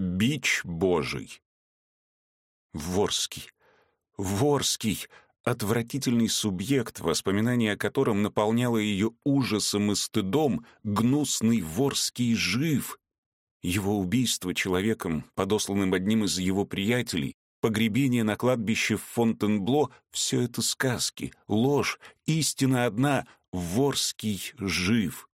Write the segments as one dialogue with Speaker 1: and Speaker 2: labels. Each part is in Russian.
Speaker 1: Бич Божий. Ворский. Ворский. Отвратительный субъект, воспоминание о котором наполняло ее ужасом и стыдом, гнусный Ворский жив. Его убийство человеком, подосланным одним из его приятелей, погребение на кладбище в Фонтенбло — все это сказки, ложь, истина одна — Ворский жив.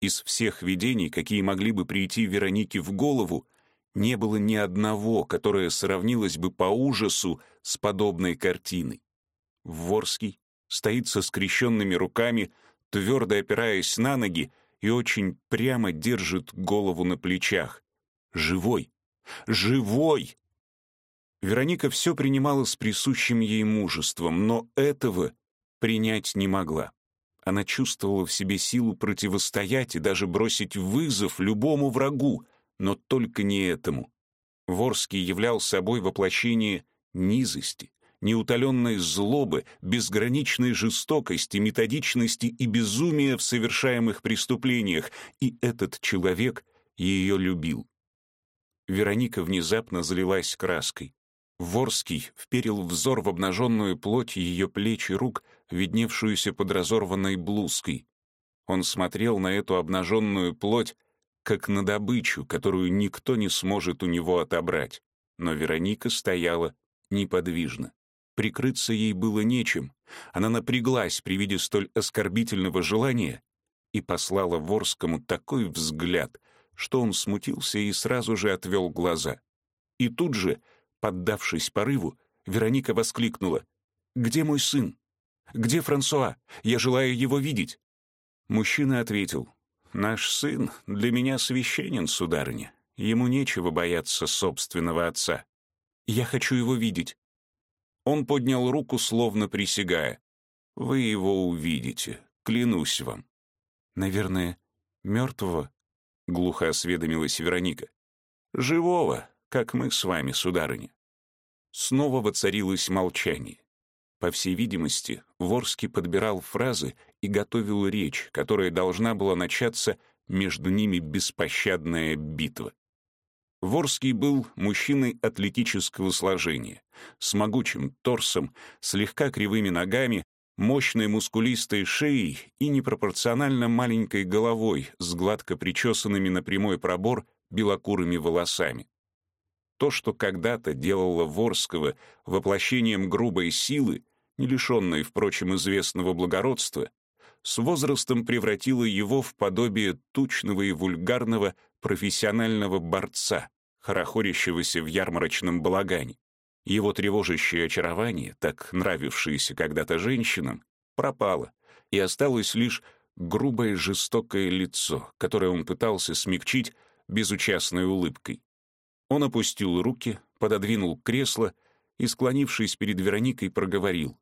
Speaker 1: Из всех видений, какие могли бы прийти Веронике в голову, не было ни одного, которое сравнилось бы по ужасу с подобной картиной. Ворский стоит со скрещенными руками, твердо опираясь на ноги, и очень прямо держит голову на плечах. Живой! Живой! Вероника все принимала с присущим ей мужеством, но этого принять не могла. Она чувствовала в себе силу противостоять и даже бросить вызов любому врагу, но только не этому. Ворский являл собой воплощение низости, неутоленной злобы, безграничной жестокости, методичности и безумия в совершаемых преступлениях, и этот человек ее любил. Вероника внезапно залилась краской. Ворский вперил взор в обнаженную плоть ее плеч и рук, видневшуюся под разорванной блузкой. Он смотрел на эту обнаженную плоть, как на добычу, которую никто не сможет у него отобрать. Но Вероника стояла неподвижно. Прикрыться ей было нечем. Она напряглась при виде столь оскорбительного желания и послала Ворскому такой взгляд, что он смутился и сразу же отвел глаза. И тут же, поддавшись порыву, Вероника воскликнула. «Где мой сын? Где Франсуа? Я желаю его видеть». Мужчина ответил. «Наш сын для меня священен, сударыня. Ему нечего бояться собственного отца. Я хочу его видеть. Он поднял руку, словно присягая. «Вы его увидите, клянусь вам». «Наверное, мертвого?» — глухо осведомилась Вероника. «Живого, как мы с вами, сударыня». Снова воцарилось молчание. По всей видимости, Ворский подбирал фразы и готовил речь, которая должна была начаться между ними беспощадная битва. Ворский был мужчиной атлетического сложения, с могучим торсом, слегка кривыми ногами, мощной мускулистой шеей и непропорционально маленькой головой с гладко причесанными на прямой пробор белокурыми волосами. То, что когда-то делало Ворского воплощением грубой силы, не лишенной, впрочем, известного благородства, с возрастом превратило его в подобие тучного и вульгарного профессионального борца, хорохорящегося в ярмарочном балагане. Его тревожащее очарование, так нравившееся когда-то женщинам, пропало, и осталось лишь грубое жестокое лицо, которое он пытался смягчить безучастной улыбкой. Он опустил руки, пододвинул кресло и, склонившись перед Вероникой, проговорил.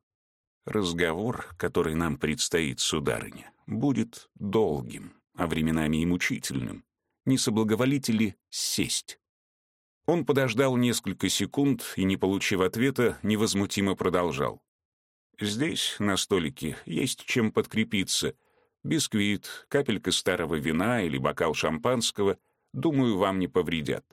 Speaker 1: «Разговор, который нам предстоит, сударыня, будет долгим, а временами и мучительным. Не соблаговолите ли сесть?» Он подождал несколько секунд и, не получив ответа, невозмутимо продолжал. «Здесь, на столике, есть чем подкрепиться. Бисквит, капелька старого вина или бокал шампанского, думаю, вам не повредят».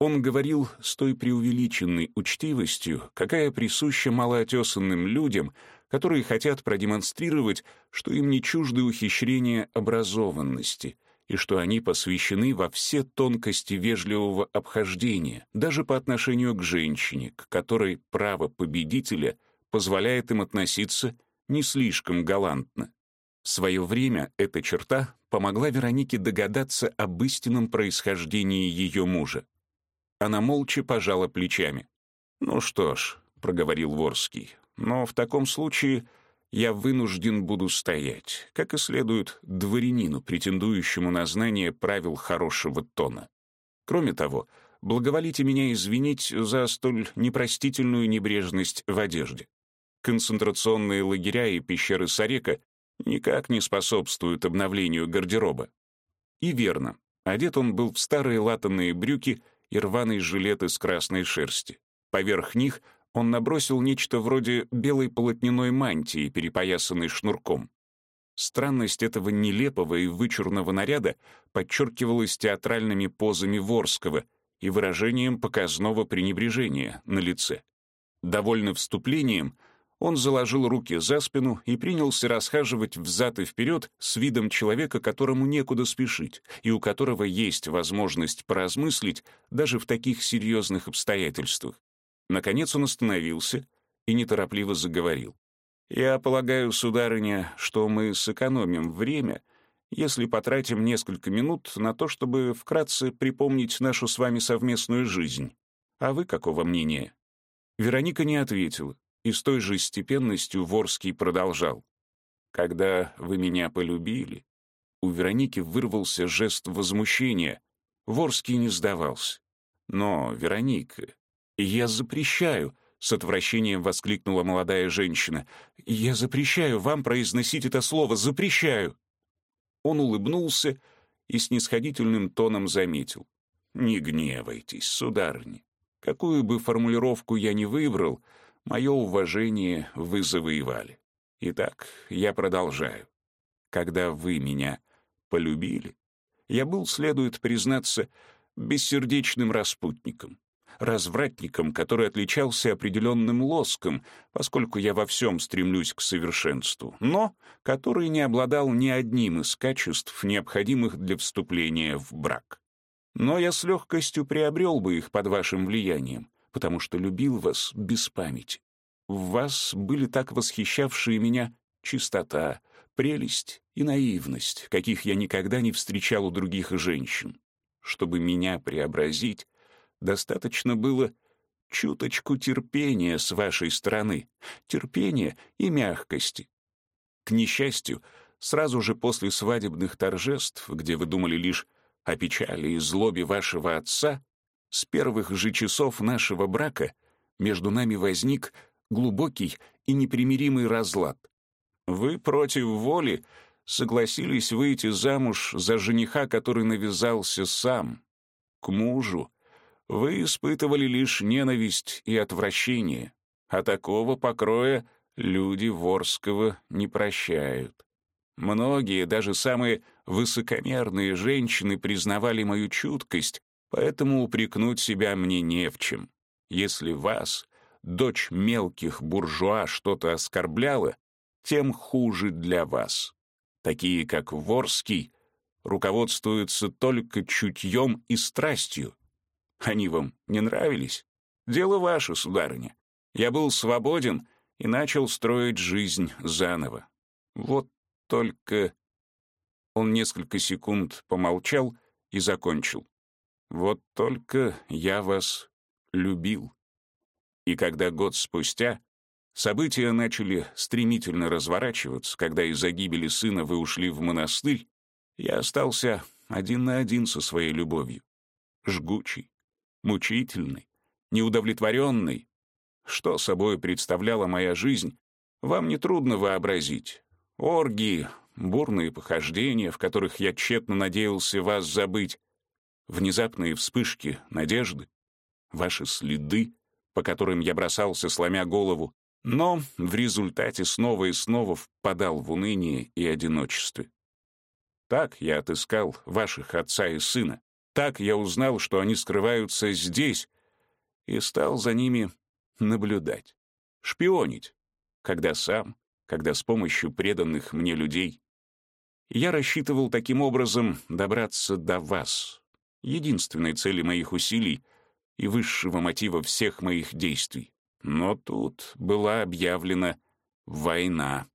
Speaker 1: Он говорил с той преувеличенной учтивостью, какая присуща малоотесанным людям, которые хотят продемонстрировать, что им не чужды ухищрения образованности — и что они посвящены во все тонкости вежливого обхождения, даже по отношению к женщине, к которой право победителя позволяет им относиться не слишком галантно. В свое время эта черта помогла Веронике догадаться об истинном происхождении ее мужа. Она молча пожала плечами. «Ну что ж», — проговорил Ворский, — «но в таком случае я вынужден буду стоять, как и следует дворянину, претендующему на знание правил хорошего тона. Кроме того, благоволите меня извинить за столь непростительную небрежность в одежде. Концентрационные лагеря и пещеры Сарека никак не способствуют обновлению гардероба. И верно, одет он был в старые латанные брюки и рваный жилет из красной шерсти. Поверх них он набросил нечто вроде белой полотняной мантии, перепоясанной шнурком. Странность этого нелепого и вычурного наряда подчеркивалась театральными позами Ворского и выражением показного пренебрежения на лице. Довольно вступлением, он заложил руки за спину и принялся расхаживать взад и вперед с видом человека, которому некуда спешить, и у которого есть возможность поразмыслить даже в таких серьезных обстоятельствах. Наконец он остановился и неторопливо заговорил. «Я полагаю, сударыня, что мы сэкономим время, если потратим несколько минут на то, чтобы вкратце припомнить нашу с вами совместную жизнь. А вы какого мнения?» Вероника не ответила, и с той же степенностью Ворский продолжал. «Когда вы меня полюбили...» У Вероники вырвался жест возмущения. Ворский не сдавался. «Но, Вероника, я запрещаю...» — с отвращением воскликнула молодая женщина. «Я запрещаю вам произносить это слово, запрещаю!» Он улыбнулся и снисходительным тоном заметил. «Не гневайтесь, сударыня. Какую бы формулировку я ни выбрал, мое уважение вы завоевали. Итак, я продолжаю. Когда вы меня полюбили, я был, следует признаться, бессердечным распутником, развратником, который отличался определенным лоском, поскольку я во всем стремлюсь к совершенству, но который не обладал ни одним из качеств, необходимых для вступления в брак. Но я с легкостью приобрел бы их под вашим влиянием, потому что любил вас без памяти. В вас были так восхищавшие меня чистота, прелесть и наивность, каких я никогда не встречал у других женщин. Чтобы меня преобразить, достаточно было чуточку терпения с вашей стороны, терпения и мягкости. К несчастью, сразу же после свадебных торжеств, где вы думали лишь о печали и злобе вашего отца, с первых же часов нашего брака между нами возник глубокий и непримиримый разлад. Вы против воли согласились выйти замуж за жениха, который навязался сам. К мужу вы испытывали лишь ненависть и отвращение, а такого покроя люди Ворского не прощают. Многие, даже самые высокомерные женщины признавали мою чуткость, поэтому упрекнуть себя мне не в чем. Если вас, дочь мелких буржуа, что-то оскорбляла, тем хуже для вас. Такие, как Ворский, руководствуются только чутьем и страстью. Они вам не нравились? Дело ваше, сударыня. Я был свободен и начал строить жизнь заново. Вот только...» Он несколько секунд помолчал и закончил. «Вот только я вас любил». И когда год спустя события начали стремительно разворачиваться, когда из-за гибели сына вы ушли в монастырь, я остался один на один со своей любовью. Жгучий, мучительный, неудовлетворенный. Что собой представляла моя жизнь, вам нетрудно вообразить. Оргии, бурные похождения, в которых я тщетно надеялся вас забыть, внезапные вспышки надежды, ваши следы, по которым я бросался, сломя голову, но в результате снова и снова впадал в уныние и одиночестве. Так я отыскал ваших отца и сына, так я узнал, что они скрываются здесь, и стал за ними наблюдать, шпионить, когда сам когда с помощью преданных мне людей. Я рассчитывал таким образом добраться до вас, единственной цели моих усилий и высшего мотива всех моих действий. Но тут была объявлена война.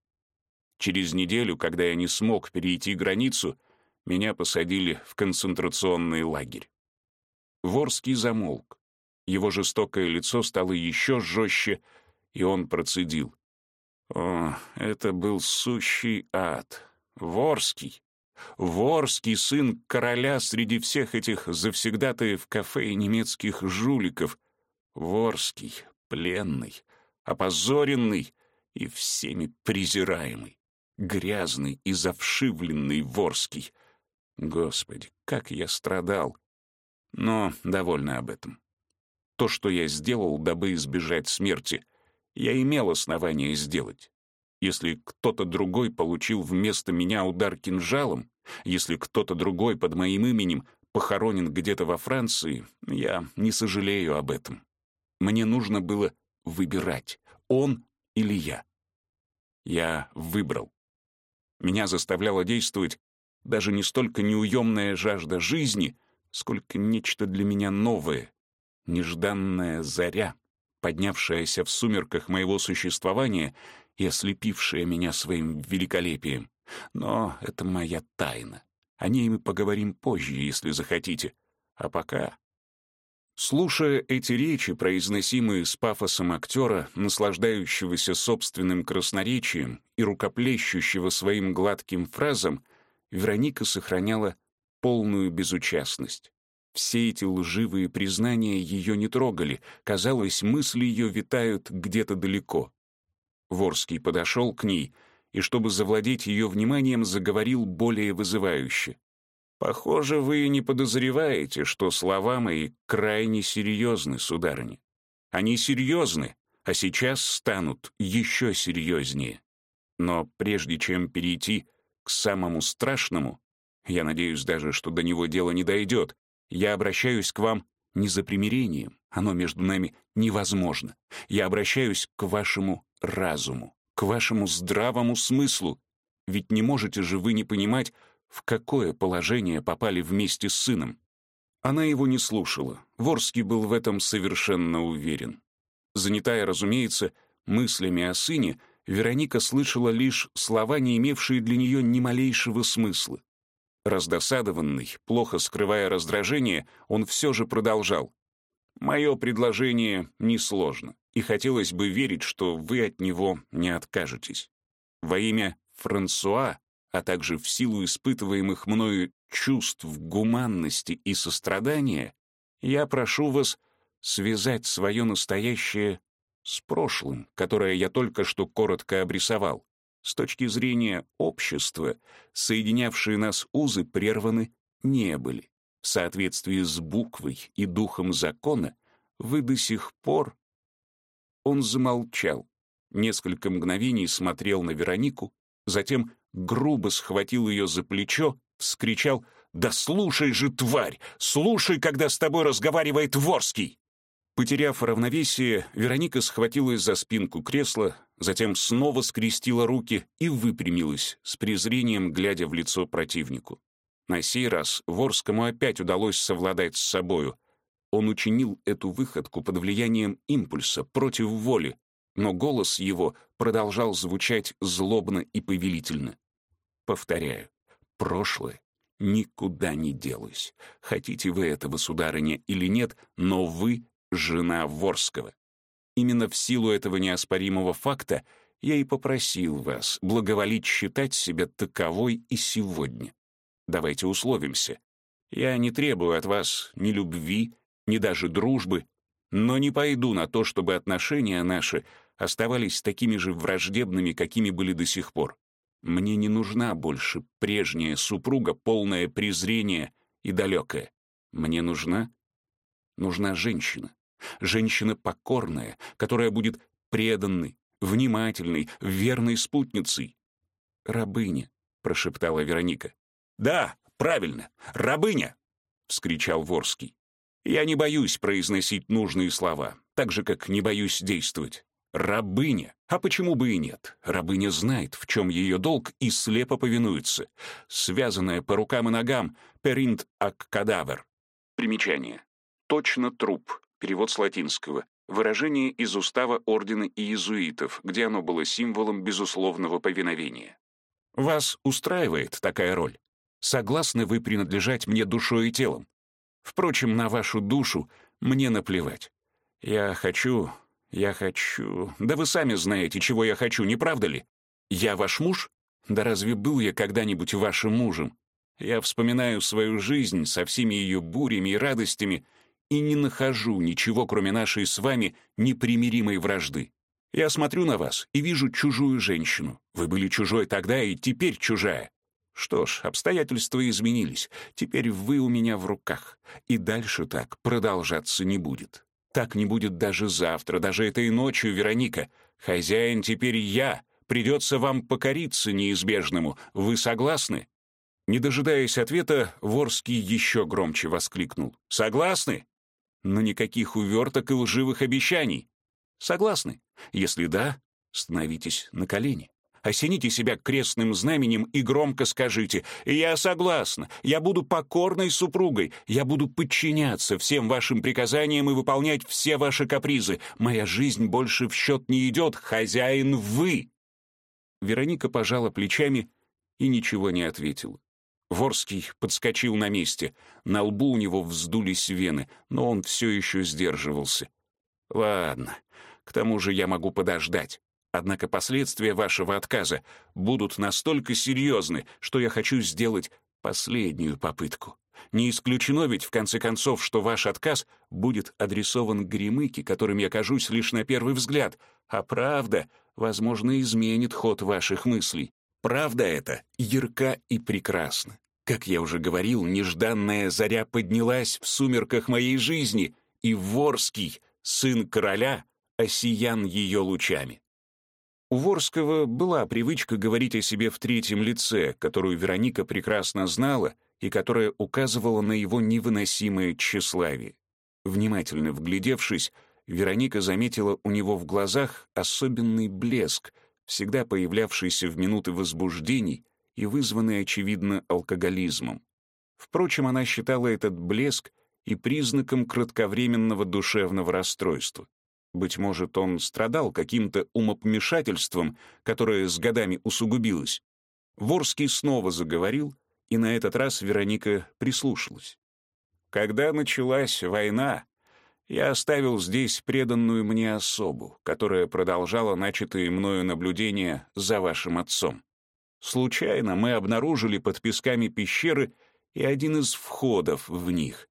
Speaker 1: Через неделю, когда я не смог перейти границу, меня посадили в концентрационный лагерь. Ворский замолк. Его жестокое лицо стало еще жестче, и он процедил. О, это был сущий ад. Ворский. Ворский сын короля среди всех этих завсегдатаев кафе и немецких жуликов. Ворский, пленный, опозоренный и всеми презираемый. Грязный и завшивленный Ворский. Господи, как я страдал. Но довольно об этом. То, что я сделал, дабы избежать смерти — я имел основание сделать. Если кто-то другой получил вместо меня удар кинжалом, если кто-то другой под моим именем похоронен где-то во Франции, Я не сожалею об этом. Мне нужно было выбирать, он или я. Я выбрал. Меня заставляла действовать даже не столько неуемная жажда жизни, сколько нечто для меня новое, нежданная заря, поднявшаяся в сумерках моего существования и ослепившая меня своим великолепием. Но это моя тайна. О ней мы поговорим позже, если захотите. А пока... Слушая эти речи, произносимые с пафосом актера, наслаждающегося собственным красноречием и рукоплещущего своим гладким фразам, Вероника сохраняла полную безучастность. Все эти лживые признания ее не трогали, казалось, мысли ее витают где-то далеко. Ворский подошел к ней и, чтобы завладеть ее вниманием, заговорил более вызывающе. «Похоже, вы не подозреваете, что слова мои крайне серьезны, сударыня. Они серьезны, а сейчас станут еще серьезнее. Но прежде чем перейти к самому страшному, я надеюсь даже, что до него дело не дойдет, я обращаюсь к вам не за примирением, оно между нами невозможно. Я обращаюсь к вашему разуму, к вашему здравому смыслу. Ведь не можете же вы не понимать, в какое положение попали вместе с сыном. Она его не слушала. Ворский был в этом совершенно уверен. Занятая, разумеется, мыслями о сыне, Вероника слышала лишь слова, не имевшие для нее ни малейшего смысла. Раздосадованный, плохо скрывая раздражение, он все же продолжал. «Мое предложение несложно, и хотелось бы верить, что вы от него не откажетесь. Во имя Франсуа а также в силу испытываемых мною чувств гуманности и сострадания, я прошу вас связать свое настоящее с прошлым, которое я только что коротко обрисовал. С точки зрения общества, соединявшие нас узы прерваны не были. В соответствии с буквой и духом закона вы до сих пор... Он замолчал, несколько мгновений смотрел на Веронику, затем грубо схватил ее за плечо, вскричал «Да слушай же, тварь! Слушай, когда с тобой разговаривает Ворский!» Потеряв равновесие, Вероника схватилась за спинку кресла, затем снова скрестила руки и выпрямилась, с презрением глядя в лицо противнику. На сей раз Ворскому опять удалось совладать с собою. Он учинил эту выходку под влиянием импульса, против воли, но голос его продолжал звучать злобно и повелительно. Повторяю, прошлое никуда не делось. Хотите вы этого, сударыня, или нет, но вы — жена Ворского. Именно в силу этого неоспоримого факта я и попросил вас благоволить считать себя таковой и сегодня. Давайте условимся. Я не требую от вас ни любви, ни даже дружбы, но не пойду на то, чтобы отношения наши оставались такими же враждебными, какими были до сих пор. Мне не нужна больше прежняя супруга, полная презрения и далекая. Мне нужна... Нужна женщина. Женщина покорная, которая будет преданной, внимательной, верной спутницей. «Рабыня», — прошептала Вероника. «Да, правильно, рабыня!» — вскричал Ворский. «Я не боюсь произносить нужные слова, так же, как не боюсь действовать. Рабыня. А почему бы и нет? Рабыня знает, в чем ее долг, и слепо повинуется. Связанная по рукам и ногам, перинт ак кадавер. Примечание. Точно труп. Перевод с латинского. Выражение из устава ордена иезуитов, где оно было символом безусловного повиновения. Вас устраивает такая роль? Согласны вы принадлежать мне душой и телом? Впрочем, на вашу душу мне наплевать. Я хочу, я хочу... Да вы сами знаете, чего я хочу, не правда ли? Я ваш муж? Да разве был я когда-нибудь вашим мужем? Я вспоминаю свою жизнь со всеми ее бурями и радостями и не нахожу ничего, кроме нашей с вами непримиримой вражды. Я смотрю на вас и вижу чужую женщину. Вы были чужой тогда и теперь чужая. Что ж, обстоятельства изменились. Теперь вы у меня в руках. И дальше так продолжаться не будет. Так не будет даже завтра, даже этой ночью, Вероника. Хозяин теперь я. Придется вам покориться неизбежному. Вы согласны?» Не дожидаясь ответа, Ворский еще громче воскликнул. «Согласны? но никаких уверток и лживых обещаний. Согласны? Если да, становитесь на колени. Осените себя крестным знаменем и громко скажите «Я согласна, я буду покорной супругой, я буду подчиняться всем вашим приказаниям и выполнять все ваши капризы. Моя жизнь больше в счет не идет, хозяин вы!» Вероника пожала плечами и ничего не ответила. Ворский подскочил на месте. На лбу у него вздулись вены, но он все еще сдерживался. «Ладно, к тому же я могу подождать. Однако последствия вашего отказа будут настолько серьезны, что я хочу сделать последнюю попытку. Не исключено ведь, в конце концов, что ваш отказ будет адресован Гремыке, которым я кажусь лишь на первый взгляд, а правда, возможно, изменит ход ваших мыслей. Правда это ярка и прекрасна. Как я уже говорил, нежданная заря поднялась в сумерках моей жизни, и Ворский, сын короля, осиян ее лучами. У Ворского была привычка говорить о себе в третьем лице, которую Вероника прекрасно знала и которая указывала на его невыносимое тщеславие. Внимательно вглядевшись, Вероника заметила у него в глазах особенный блеск, всегда появлявшийся в минуты возбуждений и вызванный, очевидно, алкоголизмом. Впрочем, она считала этот блеск и признаком кратковременного душевного расстройства. Быть может, он страдал каким-то умопомешательством, которое с годами усугубилось. Ворский снова заговорил, и на этот раз Вероника прислушалась. «Когда началась война, я оставил здесь преданную мне особу, которая продолжала начатые мною наблюдения за вашим отцом. Случайно мы обнаружили под песками пещеры и один из входов в них.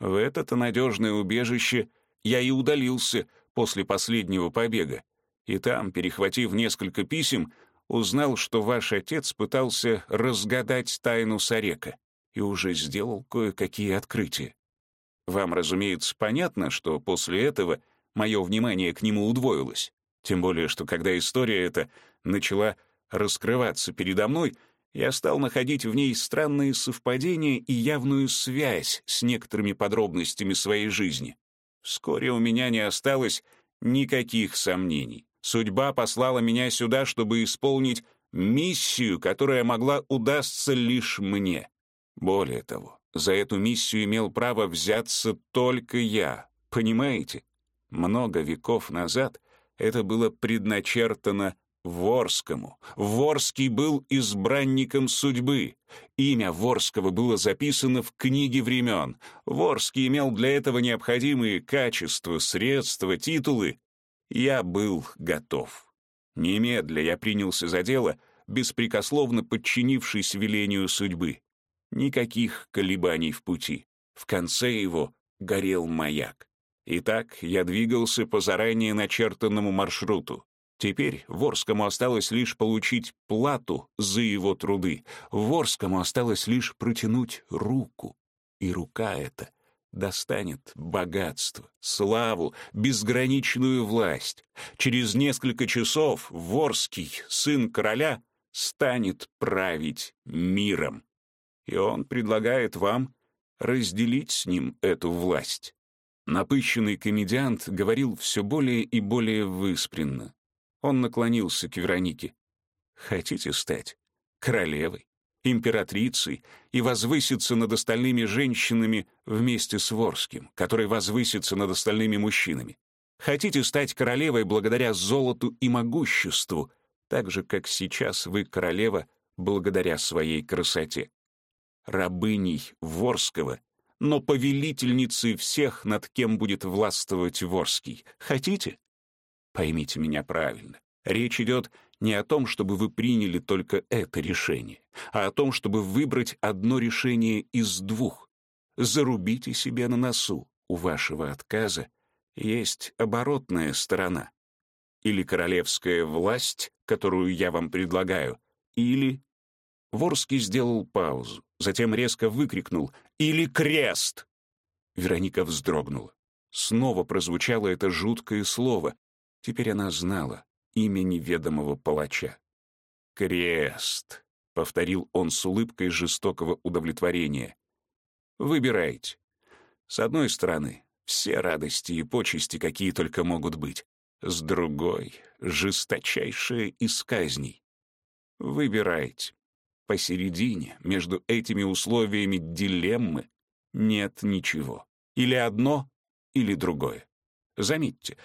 Speaker 1: В это-то надежное убежище я и удалился — после последнего побега, и там, перехватив несколько писем, узнал, что ваш отец пытался разгадать тайну Сарека и уже сделал кое-какие открытия. Вам, разумеется, понятно, что после этого мое внимание к нему удвоилось. Тем более, что когда история эта начала раскрываться передо мной, я стал находить в ней странные совпадения и явную связь с некоторыми подробностями своей жизни. Вскоре у меня не осталось никаких сомнений. Судьба послала меня сюда, чтобы исполнить миссию, которая могла удастся лишь мне. Более того, за эту миссию имел право взяться только я. Понимаете? Много веков назад это было предначертано Ворскому. Ворский был избранником судьбы. Имя Ворского было записано в книге времен. Ворский имел для этого необходимые качества, средства, титулы. Я был готов. Немедля я принялся за дело, беспрекословно подчинившись велению судьбы. Никаких колебаний в пути. В конце его горел маяк. Итак, я двигался по заранее начертанному маршруту. Теперь Ворскому осталось лишь получить плату за его труды. Ворскому осталось лишь протянуть руку. И рука эта достанет богатство, славу, безграничную власть. Через несколько часов Ворский, сын короля, станет править миром. И он предлагает вам разделить с ним эту власть. Напыщенный комедиант говорил все более и более выспренно. Он наклонился к Веронике. «Хотите стать королевой, императрицей и возвыситься над остальными женщинами вместе с Ворским, который возвысится над остальными мужчинами? Хотите стать королевой благодаря золоту и могуществу, так же, как сейчас вы королева благодаря своей красоте? Рабыней Ворского, но повелительницей всех, над кем будет властвовать Ворский. Хотите? Поймите меня правильно. Речь идет не о том, чтобы вы приняли только это решение, а о том, чтобы выбрать одно решение из двух. Зарубите себе на носу. У вашего отказа есть оборотная сторона. Или королевская власть, которую я вам предлагаю, или... Ворский сделал паузу, затем резко выкрикнул «Или крест!» Вероника вздрогнула. Снова прозвучало это жуткое слово, Теперь она знала имя неведомого палача. «Крест», — повторил он с улыбкой жестокого удовлетворения. «Выбирайте. С одной стороны, Все радости и почести, какие только могут быть. С другой — жесточайшая из казней. Выбирайте. Посередине, между этими условиями дилеммы, нет ничего. Или одно, или другое. Заметьте,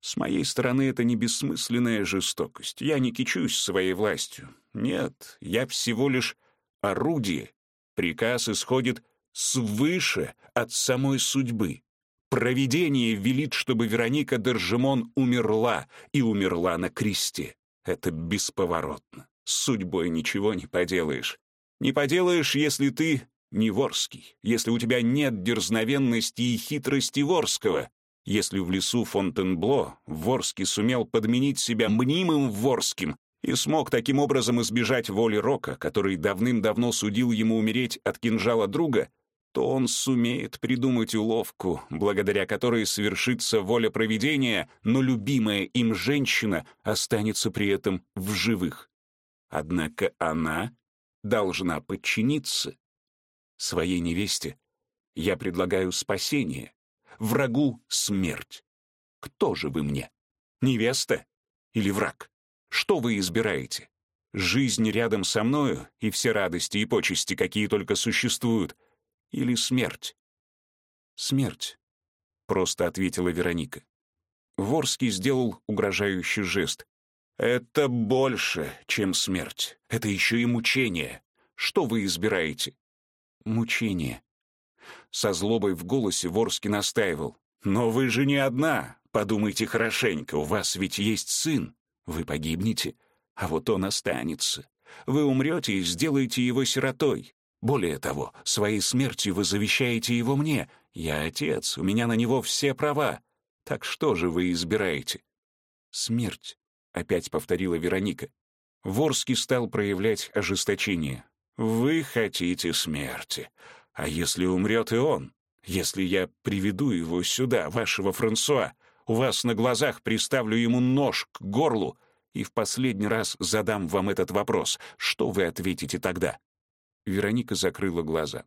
Speaker 1: с моей стороны это не бессмысленная жестокость. Я не кичусь своей властью. Нет, я всего лишь орудие. Приказ исходит свыше от самой судьбы. Провидение велит, чтобы Вероника Держимон умерла, и умерла на кресте. Это бесповоротно. С судьбой ничего не поделаешь. Не поделаешь, если ты не ворский, если у тебя нет дерзновенности и хитрости ворского, если в лесу Фонтенбло Ворский сумел подменить себя мнимым Ворским и смог таким образом избежать воли Рока, который давным-давно судил ему умереть от кинжала друга, то он сумеет придумать уловку, благодаря которой свершится воля провидения, но любимая им женщина останется при этом в живых. Однако она должна подчиниться. Своей невесте я предлагаю спасение, врагу — смерть. Кто же вы мне? Невеста или враг? Что вы избираете? Жизнь рядом со мною и все радости и почести, какие только существуют — или смерть?» «Смерть», — просто ответила Вероника. Ворский сделал угрожающий жест. «Это больше, чем смерть. Это еще и мучение. Что вы избираете?» «Мучение». Со злобой в голосе Ворский настаивал. «Но вы же не одна. Подумайте хорошенько, у вас ведь есть сын. Вы погибнете, а вот он останется. Вы умрете и сделаете его сиротой. Более того, своей смертью вы завещаете его мне. Я отец, у меня на него все права. Так что же вы избираете? Смерть, опять повторила Вероника. Ворский стал проявлять ожесточение. Вы хотите смерти. А если умрет и он? Если я приведу его сюда, вашего Франсуа, у вас на глазах приставлю ему нож к горлу и в последний раз задам вам этот вопрос, что вы ответите тогда? Вероника закрыла глаза.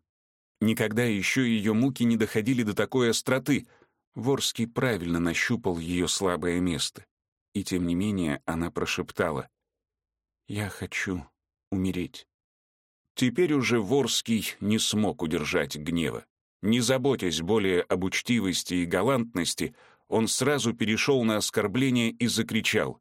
Speaker 1: Никогда еще ее муки не доходили до такой остроты. Ворский правильно нащупал ее слабое место. И тем не менее она прошептала. «Я хочу умереть». Теперь уже Ворский не смог удержать гнева. Не заботясь более об учтивости и галантности, он сразу перешел на оскорбление и закричал.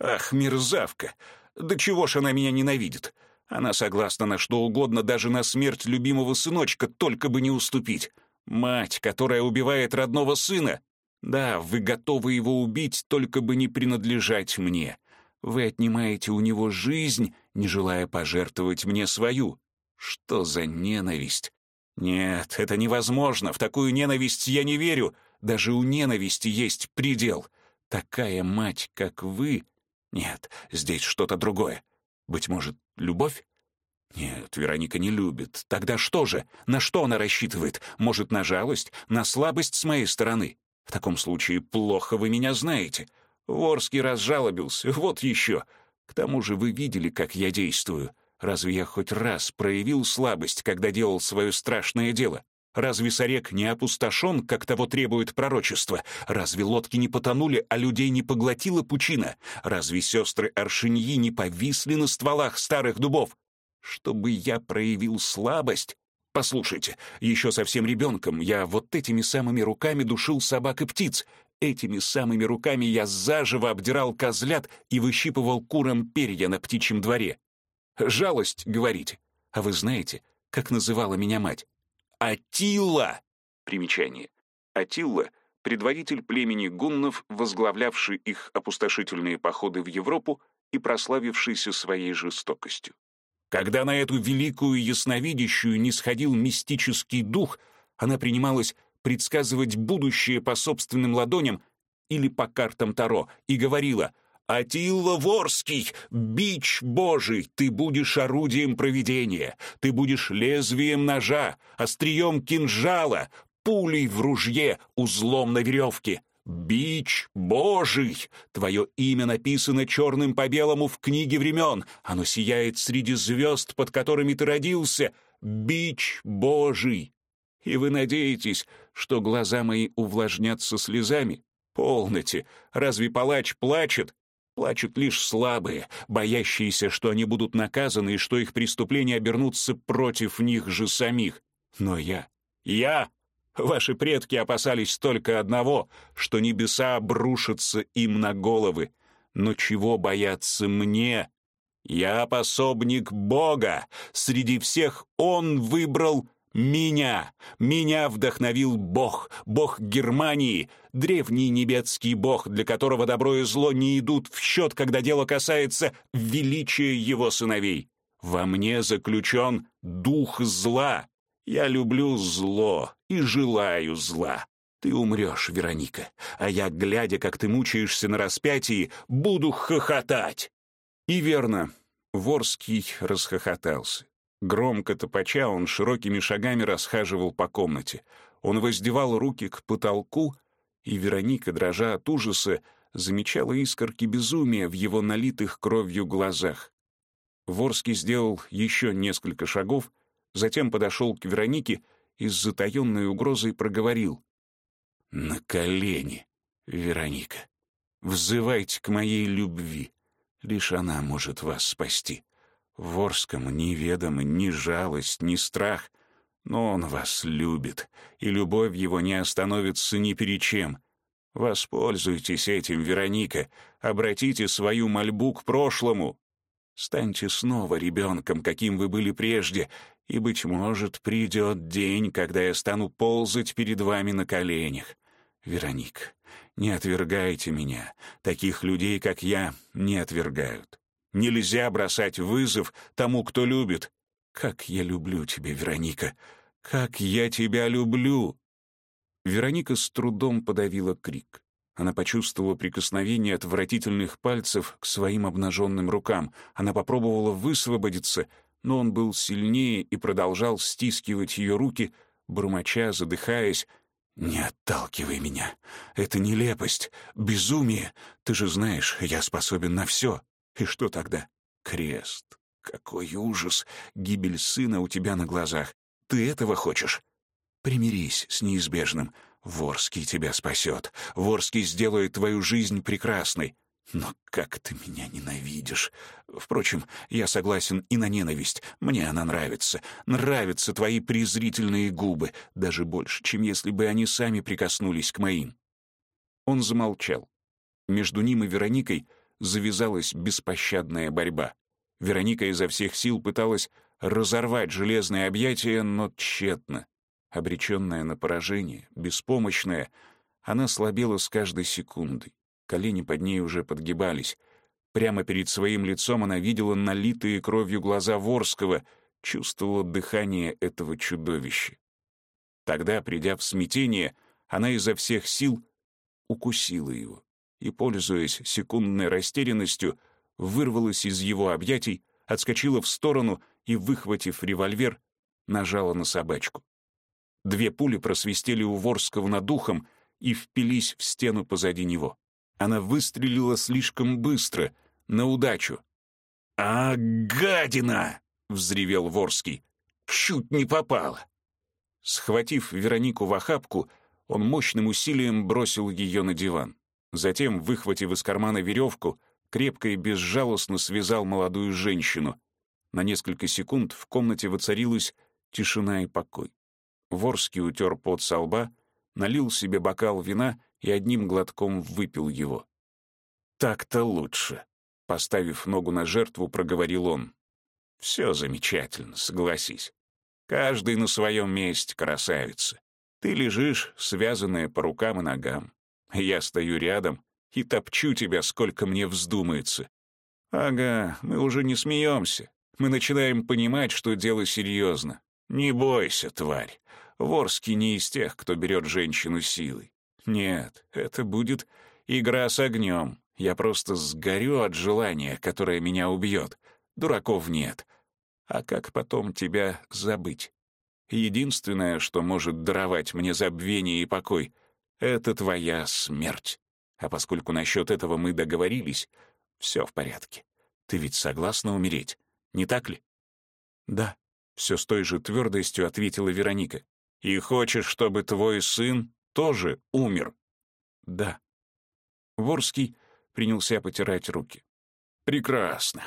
Speaker 1: «Ах, мерзавка! Да чего ж она меня ненавидит? Она согласна на что угодно, даже на смерть любимого сыночка, только бы не уступить. Мать, которая убивает родного сына. Да, вы готовы его убить, только бы не принадлежать мне. Вы отнимаете у него жизнь, не желая пожертвовать мне свою. Что за ненависть? Нет, это невозможно. В такую ненависть я не верю. Даже у ненависти есть предел. Такая мать, как вы... Нет, здесь что-то другое. Быть может, любовь? Нет, Вероника не любит. Тогда что же? На что она рассчитывает? Может, на жалость? На слабость с моей стороны? В таком случае плохо вы меня знаете. Ворский разжалобился. Вот еще. К тому же вы видели, как я действую. Разве я хоть раз проявил слабость, когда делал свое страшное дело? Разве Сорек не опустошен, как того требует пророчество? Разве лодки не потонули, а людей не поглотила пучина? Разве сестры Аршиньи не повисли на стволах старых дубов? Чтобы я проявил слабость? Послушайте, еще совсем ребенком я вот этими самыми руками душил собак и птиц. Этими самыми руками я заживо обдирал козлят и выщипывал курам перья на птичьем дворе. Жалость, говорите. А вы знаете, как называла меня мать? Атила. Примечание. Атилла — предводитель племени гуннов, возглавлявший их опустошительные походы в Европу и прославившийся своей жестокостью. Когда на эту великую ясновидящую не сходил мистический дух, она принималась предсказывать будущее по собственным ладоням или по картам Таро и говорила — Атилла Ворский, бич Божий, ты будешь орудием провидения, ты будешь лезвием ножа, острием кинжала, пулей в ружье, узлом на веревке. Бич Божий! Твое имя написано черным по белому в книге времен. Оно сияет среди звезд, под которыми ты родился. Бич Божий! И вы надеетесь, что глаза мои увлажнятся слезами? Полноте! Разве палач плачет? Плачут лишь слабые, боящиеся, что они будут наказаны и что их преступления обернутся против них же самих. Но я, я, ваши предки опасались только одного, что небеса обрушатся им на головы. Но чего бояться мне? Я пособник Бога. Среди всех Он выбрал меня! Меня вдохновил Бог, Бог Германии, древний небецкий Бог, для которого добро и зло не идут в счет, когда дело касается величия его сыновей. Во мне заключен дух зла. Я люблю зло и желаю зла. Ты умрешь, Вероника, а я, глядя, как ты мучаешься на распятии, буду хохотать. И верно, Ворский расхохотался. Громко топача он широкими шагами расхаживал по комнате. Он воздевал руки к потолку, и Вероника, дрожа от ужаса, замечала искорки безумия в его налитых кровью глазах. Ворский сделал еще несколько шагов, затем подошел к Веронике и с затаенной угрозой проговорил. «На колени, Вероника, взывайте к моей любви. Лишь она может вас спасти. Ворскому неведомо ни жалость, ни страх, но он вас любит, и любовь его не остановится ни перед чем. Воспользуйтесь этим, Вероника, обратите свою мольбу к прошлому. Станьте снова ребенком, каким вы были прежде, и, быть может, придет день, когда я стану ползать перед вами на коленях. Вероника, не отвергайте меня. Таких людей, как я, не отвергают. Нельзя бросать вызов тому, кто любит. Как я люблю тебя, Вероника! Как я тебя люблю!» Вероника с трудом подавила крик. Она почувствовала прикосновение отвратительных пальцев к своим обнаженным рукам. Она попробовала высвободиться, но он был сильнее и продолжал стискивать ее руки, бормоча, задыхаясь. «Не отталкивай меня. Это нелепость, безумие. Ты же знаешь, я способен на все. И что тогда? Крест. Какой ужас! Гибель сына у тебя на глазах. Ты этого хочешь? Примирись с неизбежным. Ворский тебя спасет. Ворский сделает твою жизнь прекрасной. Но как ты меня ненавидишь. Впрочем, я согласен и на ненависть. Мне она нравится. Нравятся твои презрительные губы, даже больше, чем если бы они сами прикоснулись к моим. Он замолчал. Между ним и Вероникой завязалась беспощадная борьба. Вероника изо всех сил пыталась разорвать железное объятие, но тщетно. Обреченная на поражение, беспомощная, она слабела с каждой секундой. Колени под ней уже подгибались. Прямо перед своим лицом она видела налитые кровью глаза Ворского, чувствовала дыхание этого чудовища. Тогда, придя в смятение, она изо всех сил укусила его и, пользуясь секундной растерянностью, вырвалась из его объятий, отскочила в сторону и, выхватив револьвер, нажала на собачку. Две пули просвистели у Ворского над ухом и впились в стену позади него. Она выстрелила слишком быстро, на удачу. «А, гадина!» — взревел Ворский. «Чуть не попала!» Схватив Веронику в охапку, он мощным усилием бросил ее на диван. Затем, выхватив из кармана веревку, крепко и безжалостно связал молодую женщину. На несколько секунд в комнате воцарилась тишина и покой. Ворский утер пот со лба, налил себе бокал вина и одним глотком выпил его. «Так-то лучше», — поставив ногу на жертву, проговорил он. «Все замечательно, согласись. Каждый на своем месте красавица. Ты лежишь, связанная по рукам и ногам. Я стою рядом и топчу тебя, сколько мне вздумается. Ага, мы уже не смеемся. Мы начинаем понимать, что дело серьезно. Не бойся, тварь. Ворский не из тех, кто берет женщину силой. Нет, это будет игра с огнем. Я просто сгорю от желания, которое меня убьет. Дураков нет. А как потом тебя забыть? Единственное, что может даровать мне забвение и покой — это твоя смерть. А поскольку насчет этого мы договорились, все в порядке. Ты ведь согласна умереть, не так ли? Да, все с той же твердостью ответила Вероника. И хочешь, чтобы твой сын тоже умер?»
Speaker 2: «Да». Ворский принялся потирать руки.
Speaker 1: «Прекрасно.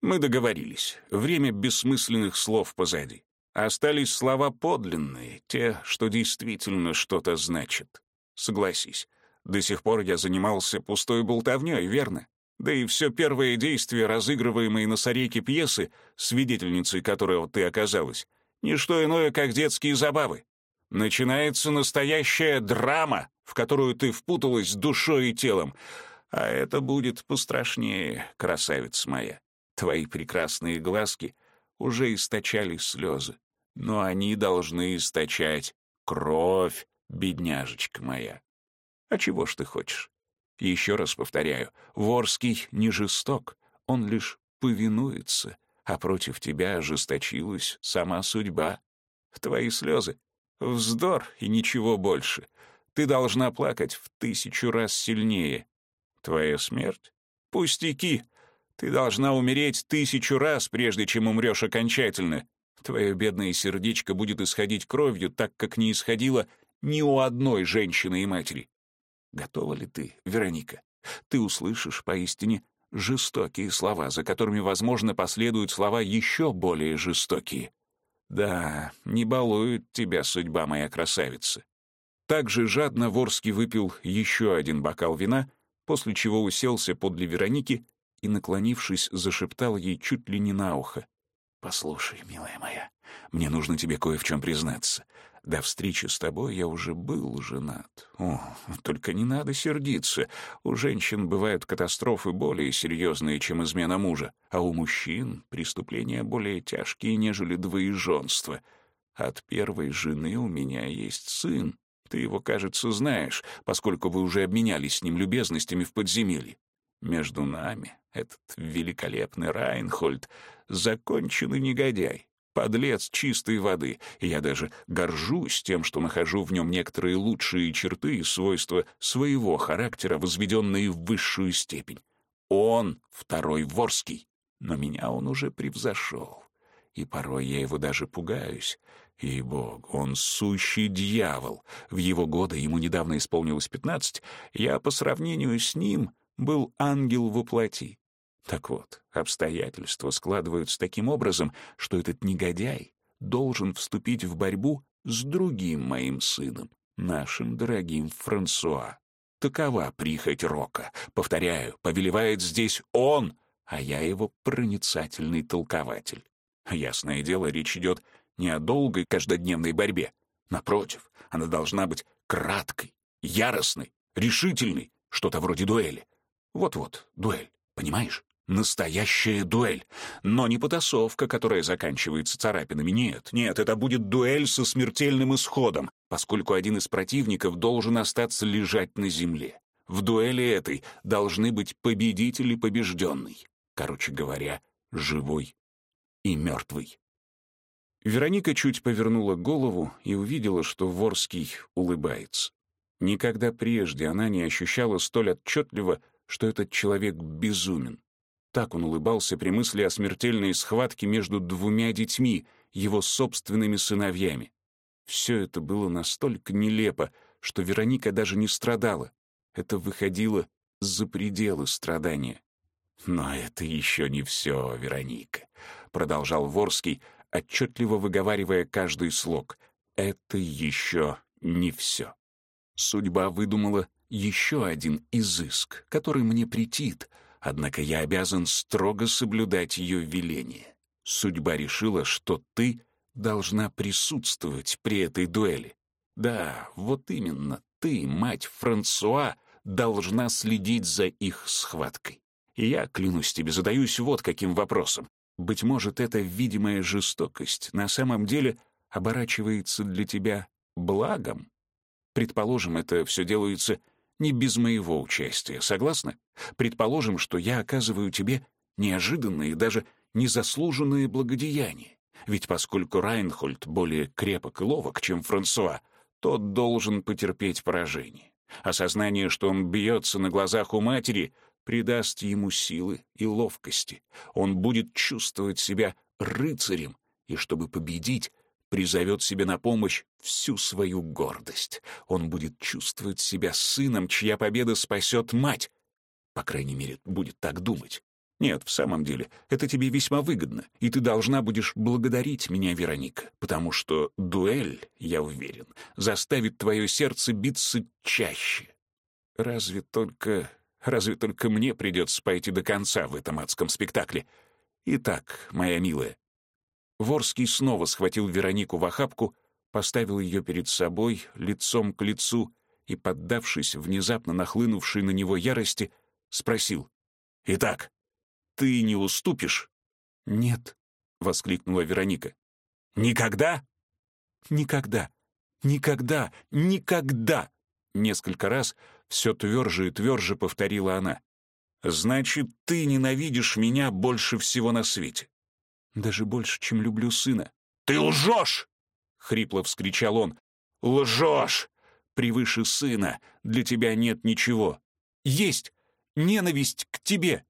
Speaker 1: Мы договорились. Время бессмысленных слов позади. Остались слова подлинные, те, что действительно что-то значат. Согласись, до сих пор я занимался пустой болтовнёй, верно? Да и все первое действие, разыгрываемой на Сарейке пьесы, свидетельницей которого ты оказалась, не что иное, как детские забавы. Начинается настоящая драма, в которую ты впуталась душой и телом. А это будет пострашнее, красавица моя. Твои прекрасные глазки уже источали слезы, но они должны источать кровь, бедняжечка моя. А чего ж ты хочешь? Еще раз повторяю, Ворский не жесток, он лишь повинуется, а против тебя ожесточилась сама судьба. Твои слезы — вздор и ничего больше. Ты должна плакать в тысячу раз сильнее. Твоя смерть — пустяки. Ты должна умереть тысячу раз, прежде чем умрешь окончательно. Твое бедное сердечко будет исходить кровью, так как не исходило ни у одной женщины и матери. Готова ли ты, Вероника? Ты услышишь поистине жестокие слова, за которыми, возможно, последуют слова еще более жестокие. Да, не балует тебя судьба, моя красавица. Также жадно Ворский выпил еще один бокал вина, после чего уселся подле Вероники и, наклонившись, зашептал ей чуть ли не на ухо. «Послушай, милая моя, мне нужно тебе кое в чем признаться. До встречи с тобой я уже был женат. О, только не надо сердиться. У женщин бывают катастрофы более серьезные, чем измена мужа, а у мужчин преступления более тяжкие, нежели двоеженство. От первой жены у меня есть сын. Ты его, кажется, знаешь, поскольку вы уже обменялись с ним любезностями в подземелье. Между нами этот великолепный Райнхольд — законченный негодяй, Подлец чистой воды, я даже горжусь тем, что нахожу в нем некоторые лучшие черты и свойства своего характера, возведенные в высшую степень. Он — второй Ворский, но меня он уже превзошел. И порой я его даже пугаюсь. И бог, он сущий дьявол. В его годы, ему недавно исполнилось пятнадцать, я по сравнению с ним был ангел во плоти. Так вот, обстоятельства складываются таким образом, что этот негодяй должен вступить в борьбу с другим моим сыном, нашим дорогим Франсуа. Такова прихоть Рока. Повторяю, повелевает здесь он, а я его проницательный толкователь. Ясное дело, речь идет не о долгой каждодневной борьбе. Напротив, она должна быть краткой, яростной, решительной, что-то вроде дуэли. Вот-вот, дуэль, понимаешь? Настоящая дуэль. Но не потасовка, которая заканчивается царапинами. Нет, нет, это будет дуэль со смертельным исходом, поскольку один из противников должен остаться лежать на земле. В дуэли этой должны быть победитель и побежденный. Короче говоря, живой и мертвый. Вероника чуть повернула голову и увидела, что Ворский улыбается. Никогда прежде она не ощущала столь отчетливо, что этот человек безумен. Так он улыбался при мысли о смертельной схватке между двумя детьми, его собственными сыновьями. Все это было настолько нелепо, что Вероника даже не страдала. Это выходило за пределы страдания. «Но это еще не все, Вероника», — продолжал Ворский, отчетливо выговаривая каждый слог. «Это еще не все. Судьба выдумала еще один изыск, который мне претит — Однако я обязан строго соблюдать ее веление. Судьба решила, что ты должна присутствовать при этой дуэли. Да, вот именно ты, мать Франсуа, должна следить за их схваткой. И я, клянусь тебе, задаюсь вот каким вопросом. Быть может, эта видимая жестокость на самом деле оборачивается для тебя благом? Предположим, это все делается не без моего участия, согласна? Предположим, что я оказываю тебе неожиданные и даже незаслуженные благодеяния. Ведь поскольку Райнхольд более крепок и ловок, чем Франсуа, тот должен потерпеть поражение. Осознание, что он бьется на глазах у матери, придаст ему силы и ловкости. Он будет чувствовать себя рыцарем, и чтобы победить, призовет себе на помощь всю свою гордость. Он будет чувствовать себя сыном, чья победа спасет мать. По крайней мере, будет так думать. Нет, в самом деле, это тебе весьма выгодно, и ты должна будешь благодарить меня, Вероника, потому что дуэль, я уверен, заставит твое сердце биться чаще. Разве только... Разве только мне придется пойти до конца в этом адском спектакле. Итак, моя милая. Ворский снова схватил Веронику в охапку, поставил ее перед собой, лицом к лицу, и, поддавшись внезапно нахлынувшей на него ярости, спросил. «Итак, ты не уступишь?»
Speaker 2: «Нет», — воскликнула Вероника.
Speaker 1: «Никогда?»
Speaker 2: «Никогда, никогда, никогда!» Несколько раз все тверже и тверже повторила она.
Speaker 1: «Значит, ты ненавидишь меня больше всего на свете?»
Speaker 2: «Даже больше, чем люблю сына».
Speaker 1: «Ты лжешь!» — хрипло вскричал он. «Лжешь! Превыше сына для тебя нет ничего. Есть ненависть к тебе!»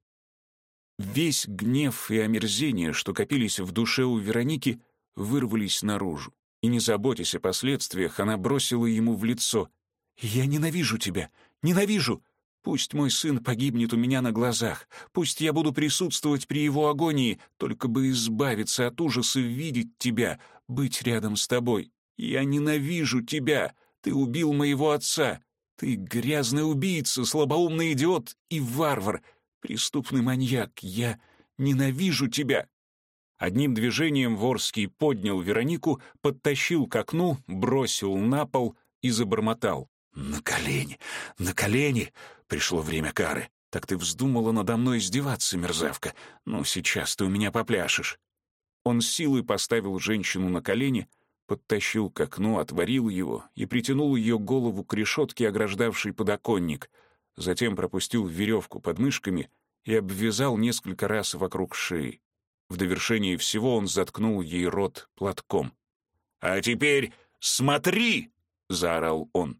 Speaker 2: Весь гнев и омерзение, что копились в душе у Вероники, вырвались наружу. И, не заботясь о последствиях, она бросила ему в лицо. «Я ненавижу тебя! Ненавижу! Пусть мой сын погибнет у меня на глазах, пусть я буду присутствовать при его агонии, только бы избавиться от ужаса видеть тебя, быть рядом с тобой. Я ненавижу тебя! Ты убил моего отца! Ты грязный убийца, слабоумный идиот и варвар!» Преступный маньяк, я ненавижу тебя!»
Speaker 1: Одним движением Ворский поднял Веронику, подтащил к окну, бросил на пол и забормотал. «На колени! На колени! Пришло время кары. Так ты вздумала надо мной издеваться, мерзавка. Ну, сейчас ты у меня попляшешь». Он силой поставил женщину на колени, подтащил к окну, отворил его и притянул ее голову к решетке, ограждавшей подоконник — затем пропустил веревку под мышками и обвязал несколько раз вокруг шеи. В довершении всего он заткнул ей рот платком. «А теперь смотри!» — заорал он.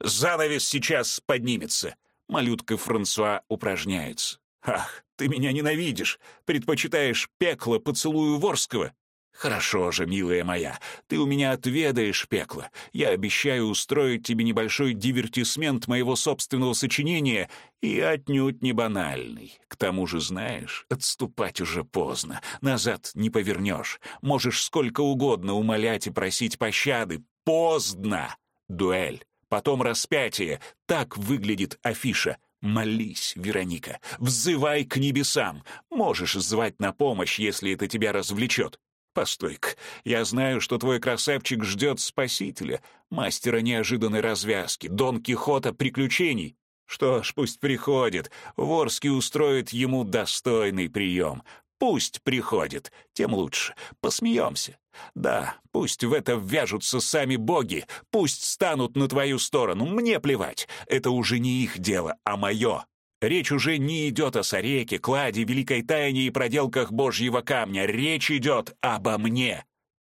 Speaker 1: «Занавес сейчас поднимется. Малютка Франсуа упражняется. Ах, ты меня ненавидишь, предпочитаешь пекло поцелую Ворского. «Хорошо же, милая моя, ты у меня отведаешь пекло. Я обещаю устроить тебе небольшой дивертисмент моего собственного сочинения и отнюдь не банальный. К тому же, знаешь, отступать уже поздно, назад не повернешь. Можешь сколько угодно умолять и просить пощады. Поздно! Дуэль, потом распятие. Так выглядит афиша». Молись, Вероника, взывай к небесам. Можешь звать на помощь, если это тебя развлечет. Постой-ка, я знаю, что твой красавчик ждет спасителя, мастера неожиданной развязки, Дон Кихота приключений. Что ж, пусть приходит, Ворский устроит ему достойный прием. Пусть приходит, тем лучше. Посмеемся. Да, пусть в это ввяжутся сами боги, пусть станут на твою сторону, мне плевать. Это уже не их дело, а мое. Речь уже не идет о Сареке, кладе, великой тайне и проделках божьего камня. Речь идет обо мне.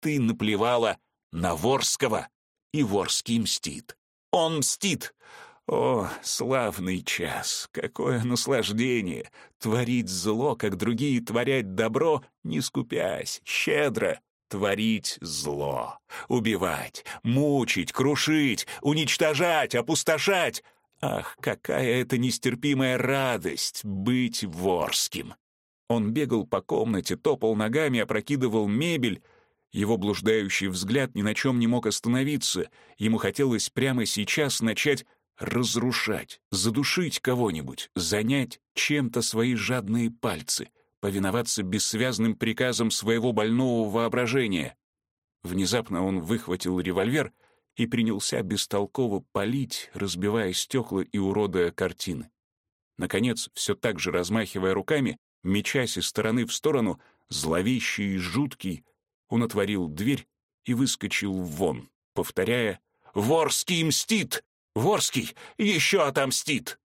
Speaker 1: Ты наплевала на Ворского, и Ворский мстит. Он мстит. О, славный час! Какое наслаждение! Творить зло, как другие творять добро, не скупясь, щедро. Творить зло, убивать, мучить, крушить, уничтожать, опустошать — Ах, какая это нестерпимая радость быть ворским! Он бегал по комнате, топал ногами, опрокидывал мебель. Его блуждающий взгляд ни на чем не мог остановиться. Ему хотелось прямо сейчас начать разрушать, задушить кого-нибудь, занять чем-то свои жадные пальцы, повиноваться бессвязным приказам своего больного воображения. Внезапно он выхватил револьвер — и принялся бестолково палить, разбивая стекла и уродуя картины. Наконец, все так же размахивая руками, мечась из стороны в сторону, зловещий и жуткий, он отворил дверь и выскочил вон, повторяя «Ворский мстит! Ворский еще отомстит!»